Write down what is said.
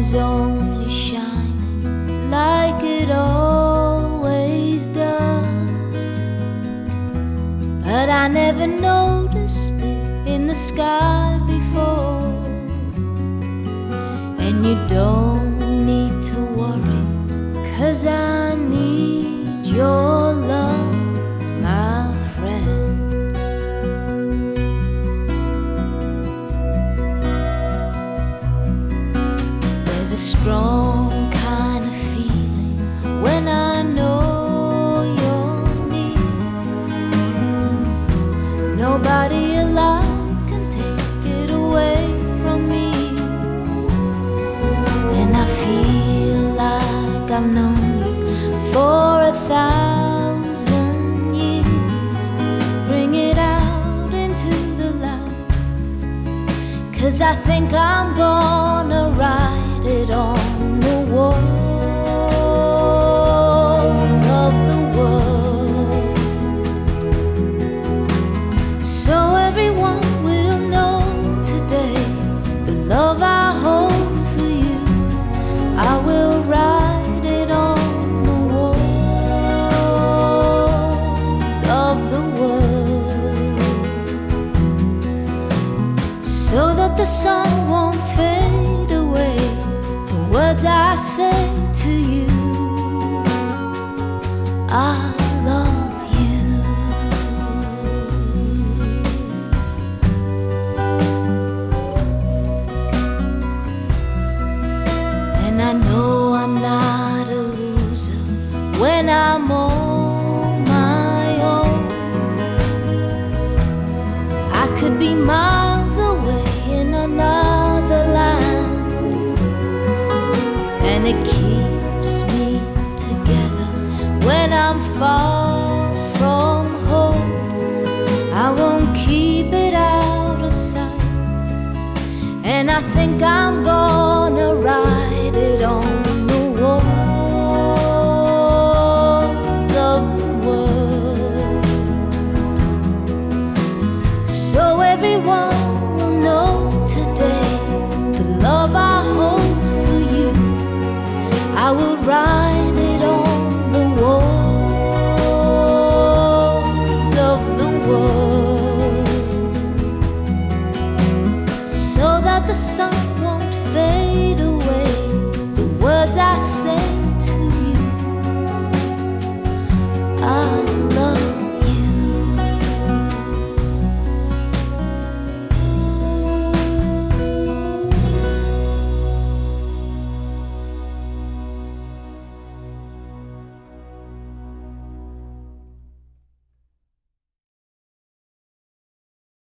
is only shining like it always does. But I never noticed it in the sky before. And you don't There's a strong kind of feeling when I know you're near. Nobody alive can take it away from me. And I feel like I've known you for a thousand years. Bring it out into the light. Cause I think I'm gonna write it on the walls of the world. So everyone will know today the love I hold for you. I will write it on the walls of the world so that the I say to you, I it keeps me together when I'm far from home. I won't keep it out of sight, and I think I'm gonna ride it on I will rise.